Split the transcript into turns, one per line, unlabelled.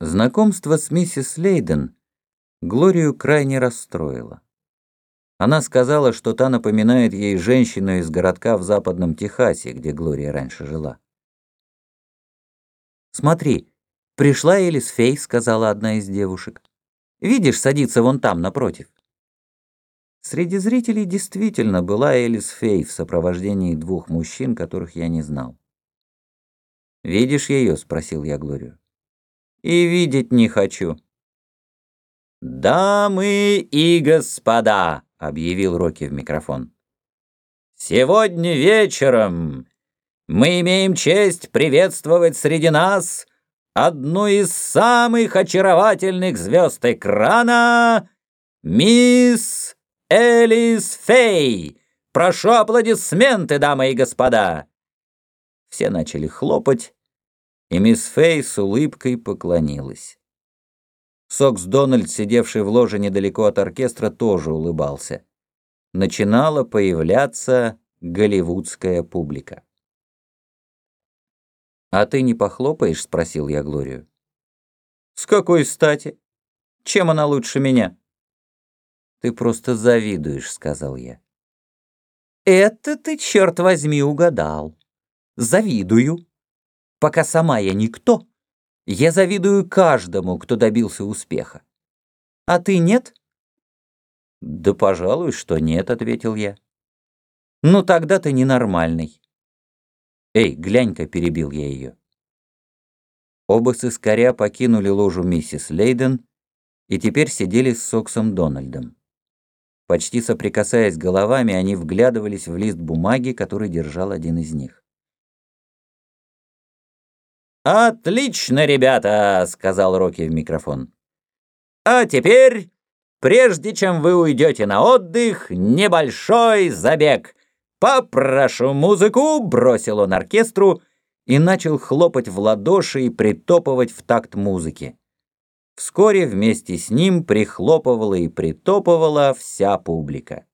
Знакомство с миссис Лейден Глорию крайне расстроило. Она сказала, что та напоминает ей женщину из городка в западном Техасе, где Глория раньше жила. «Смотри, пришла Элис Фей», — сказала одна из девушек. «Видишь, садится вон там, напротив». Среди зрителей действительно была Элис Фей в сопровождении двух мужчин, которых я не знал. «Видишь ее?» — спросил я Глорию и видеть не хочу». «Дамы и господа», — объявил Рокки в микрофон, — «сегодня вечером мы имеем честь приветствовать среди нас одну из самых очаровательных звезд экрана, мисс Элис Фей. Прошу аплодисменты, дамы и господа!» Все начали хлопать, и мисс Фей с улыбкой поклонилась. Сокс Дональд, сидевший в ложе недалеко от оркестра, тоже улыбался. Начинала появляться голливудская публика. «А ты не похлопаешь?» — спросил я Глорию. «С какой стати? Чем она лучше меня?» «Ты просто завидуешь», — сказал я. «Это ты, черт возьми, угадал. Завидую пока сама я никто, я завидую каждому, кто добился успеха. А ты нет? Да, пожалуй, что нет, ответил я. Ну тогда ты ненормальный. Эй, глянь-ка, перебил я ее. Оба сыскаря покинули ложу миссис Лейден и теперь сидели с Соксом Дональдом. Почти соприкасаясь головами, они вглядывались в лист бумаги, который держал один из них. «Отлично, ребята!» — сказал Рокки в микрофон. «А теперь, прежде чем вы уйдете на отдых, небольшой забег. Попрошу музыку!» — бросил он оркестру и начал хлопать в ладоши и притопывать в такт музыки. Вскоре вместе с ним прихлопывала и притопывала вся публика.